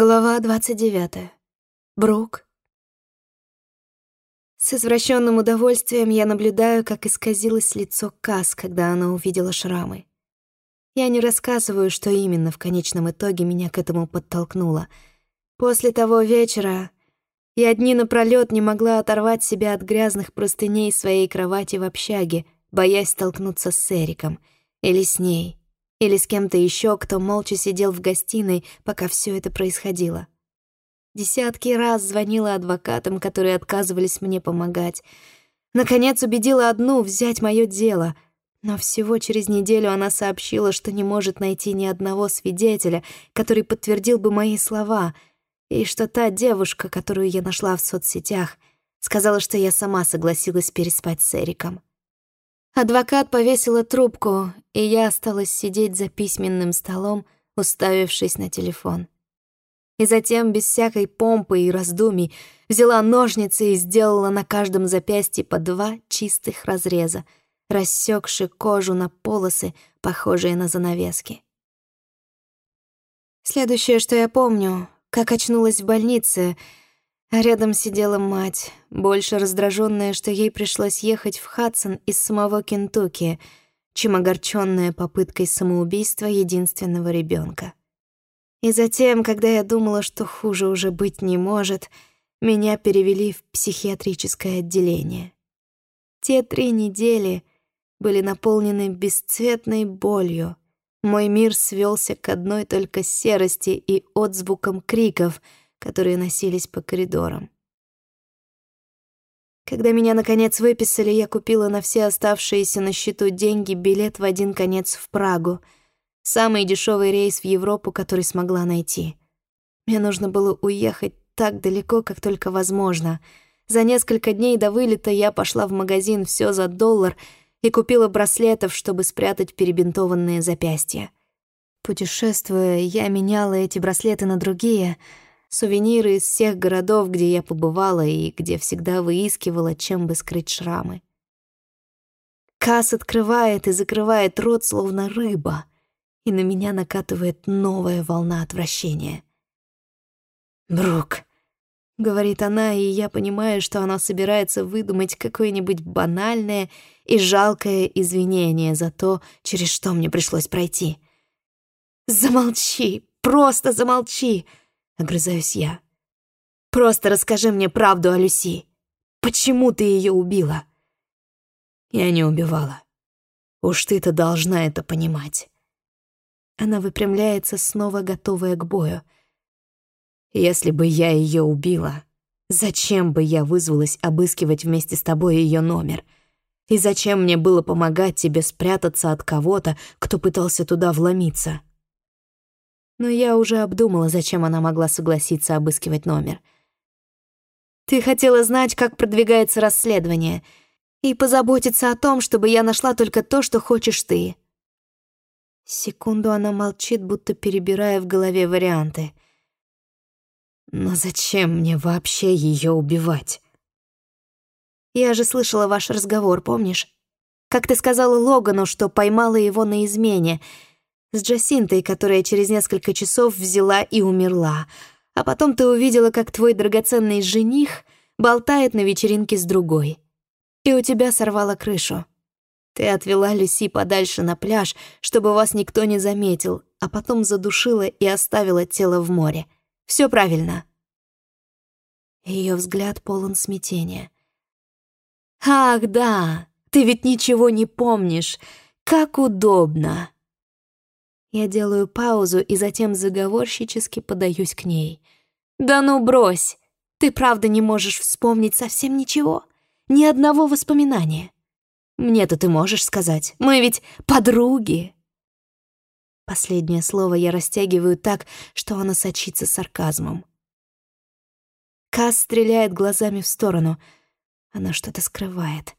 Глава 29. Брук. С извращенным удовольствием я наблюдаю, как исказилось лицо Кас, когда она увидела шрамы. Я не рассказываю, что именно в конечном итоге меня к этому подтолкнуло. После того вечера я дни напролёт не могла оторвать себя от грязных простыней своей кровати в общаге, боясь столкнуться с Эриком или с ней или с кем-то еще, кто молча сидел в гостиной, пока все это происходило. Десятки раз звонила адвокатам, которые отказывались мне помогать. Наконец убедила одну взять мое дело, но всего через неделю она сообщила, что не может найти ни одного свидетеля, который подтвердил бы мои слова, и что та девушка, которую я нашла в соцсетях, сказала, что я сама согласилась переспать с Эриком. Адвокат повесила трубку, и я осталась сидеть за письменным столом, уставившись на телефон. И затем, без всякой помпы и раздумий, взяла ножницы и сделала на каждом запястье по два чистых разреза, рассекши кожу на полосы, похожие на занавески. Следующее, что я помню, как очнулась в больнице — рядом сидела мать, больше раздраженная, что ей пришлось ехать в Хадсон из самого Кентукки, чем огорченная попыткой самоубийства единственного ребенка. И затем, когда я думала, что хуже уже быть не может, меня перевели в психиатрическое отделение. Те три недели были наполнены бесцветной болью. Мой мир свелся к одной только серости и отзвукам криков — которые носились по коридорам. Когда меня, наконец, выписали, я купила на все оставшиеся на счету деньги билет в один конец в Прагу, самый дешевый рейс в Европу, который смогла найти. Мне нужно было уехать так далеко, как только возможно. За несколько дней до вылета я пошла в магазин все за доллар и купила браслетов, чтобы спрятать перебинтованные запястья. Путешествуя, я меняла эти браслеты на другие — сувениры из всех городов, где я побывала и где всегда выискивала, чем бы скрыть шрамы. Касс открывает и закрывает рот, словно рыба, и на меня накатывает новая волна отвращения. «Брук», — говорит она, и я понимаю, что она собирается выдумать какое-нибудь банальное и жалкое извинение за то, через что мне пришлось пройти. «Замолчи, просто замолчи!» Огрызаюсь я. «Просто расскажи мне правду о Люси. Почему ты ее убила?» «Я не убивала. Уж ты-то должна это понимать». Она выпрямляется, снова готовая к бою. «Если бы я ее убила, зачем бы я вызвалась обыскивать вместе с тобой ее номер?» И зачем мне было помогать тебе спрятаться от кого-то, кто пытался туда вломиться? Но я уже обдумала, зачем она могла согласиться обыскивать номер. «Ты хотела знать, как продвигается расследование, и позаботиться о том, чтобы я нашла только то, что хочешь ты». Секунду она молчит, будто перебирая в голове варианты. «Но зачем мне вообще ее убивать?» «Я же слышала ваш разговор, помнишь? Как ты сказала Логану, что поймала его на измене — с Джасинтой, которая через несколько часов взяла и умерла. А потом ты увидела, как твой драгоценный жених болтает на вечеринке с другой. И у тебя сорвало крышу. Ты отвела Люси подальше на пляж, чтобы вас никто не заметил, а потом задушила и оставила тело в море. Все правильно. Ее взгляд полон смятения. «Ах, да, ты ведь ничего не помнишь. Как удобно!» Я делаю паузу и затем заговорщически подаюсь к ней. «Да ну брось! Ты правда не можешь вспомнить совсем ничего? Ни одного воспоминания? Мне-то ты можешь сказать, мы ведь подруги!» Последнее слово я растягиваю так, что оно сочится сарказмом. Кас стреляет глазами в сторону. Она что-то скрывает.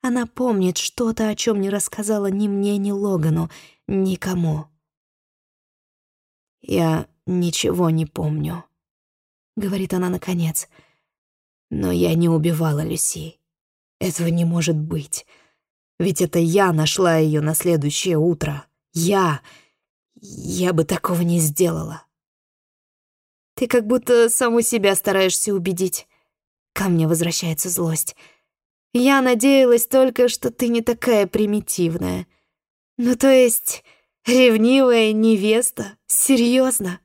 Она помнит что-то, о чем не рассказала ни мне, ни Логану, никому. «Я ничего не помню», — говорит она наконец. «Но я не убивала Люси. Этого не может быть. Ведь это я нашла ее на следующее утро. Я... Я бы такого не сделала». Ты как будто саму себя стараешься убедить. Ко мне возвращается злость. Я надеялась только, что ты не такая примитивная. Ну, то есть, ревнивая невеста? Серьезно?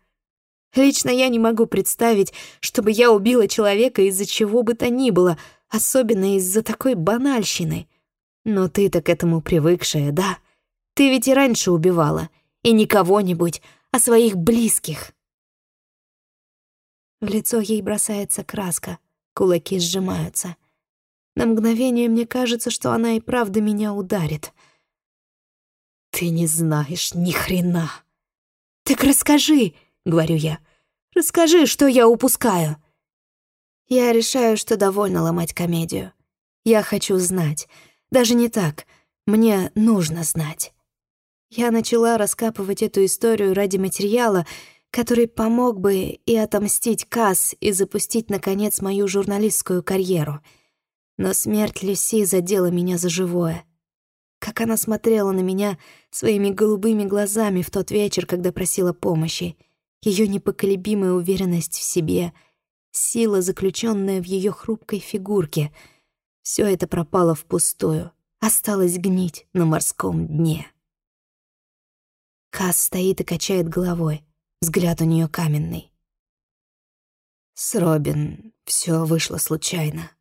Лично я не могу представить, чтобы я убила человека из-за чего бы то ни было, особенно из-за такой банальщины. Но ты-то к этому привыкшая, да? Ты ведь и раньше убивала. И не кого-нибудь, а своих близких. В лицо ей бросается краска, кулаки сжимаются. На мгновение мне кажется, что она и правда меня ударит. «Ты не знаешь ни хрена!» «Так расскажи!» — говорю я. «Расскажи, что я упускаю!» Я решаю, что довольно ломать комедию. Я хочу знать. Даже не так. Мне нужно знать. Я начала раскапывать эту историю ради материала, который помог бы и отомстить Касс, и запустить, наконец, мою журналистскую карьеру. Но смерть Люси задела меня за живое. Как она смотрела на меня своими голубыми глазами в тот вечер, когда просила помощи. Ее непоколебимая уверенность в себе, сила, заключенная в ее хрупкой фигурке. Все это пропало впустую, осталось гнить на морском дне. Касс стоит и качает головой. Взгляд у нее каменный. С Робин все вышло случайно.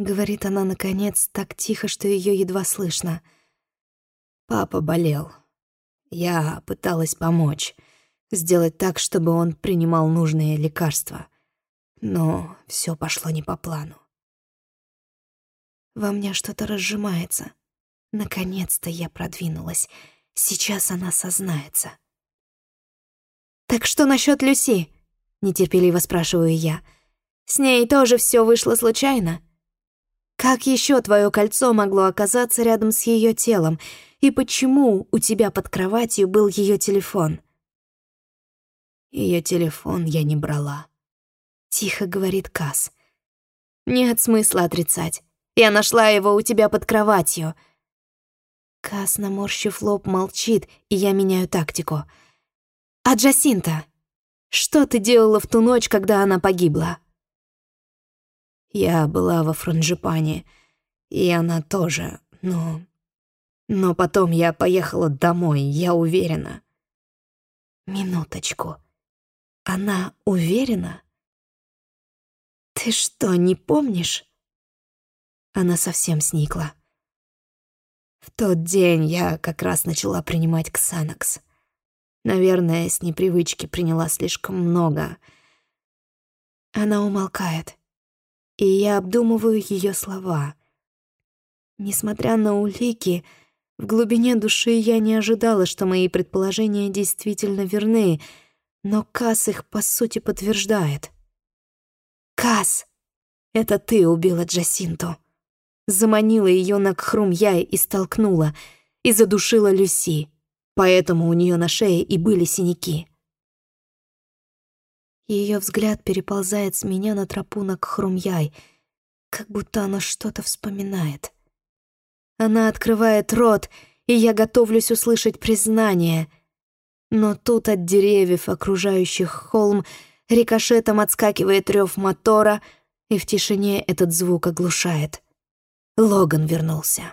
Говорит она, наконец, так тихо, что ее едва слышно. Папа болел. Я пыталась помочь, сделать так, чтобы он принимал нужные лекарства. Но все пошло не по плану. Во мне что-то разжимается. Наконец-то я продвинулась. Сейчас она сознается. «Так что насчет Люси?» — нетерпеливо спрашиваю я. «С ней тоже все вышло случайно?» «Как еще твое кольцо могло оказаться рядом с ее телом? И почему у тебя под кроватью был ее телефон?» Ее телефон я не брала. Тихо говорит Кас. «Нет смысла отрицать. Я нашла его у тебя под кроватью». Кас, наморщив лоб, молчит, и я меняю тактику. «А Джасинта? Что ты делала в ту ночь, когда она погибла?» Я была во Франжипане, и она тоже, но... Но потом я поехала домой, я уверена. Минуточку. Она уверена? Ты что, не помнишь? Она совсем сникла. В тот день я как раз начала принимать Ксанакс. Наверное, с непривычки приняла слишком много. Она умолкает, и я обдумываю ее слова. Несмотря на улики, в глубине души я не ожидала, что мои предположения действительно верны, но Кас их по сути подтверждает. «Кас, это ты убила Джасинту!» заманила ее на Кхрумьяй и столкнула, и задушила Люси, поэтому у нее на шее и были синяки. Ее взгляд переползает с меня на тропу на Кхрумьяй, как будто она что-то вспоминает. Она открывает рот, и я готовлюсь услышать признание. Но тут от деревьев, окружающих холм, рикошетом отскакивает рев мотора, и в тишине этот звук оглушает — Логан вернулся.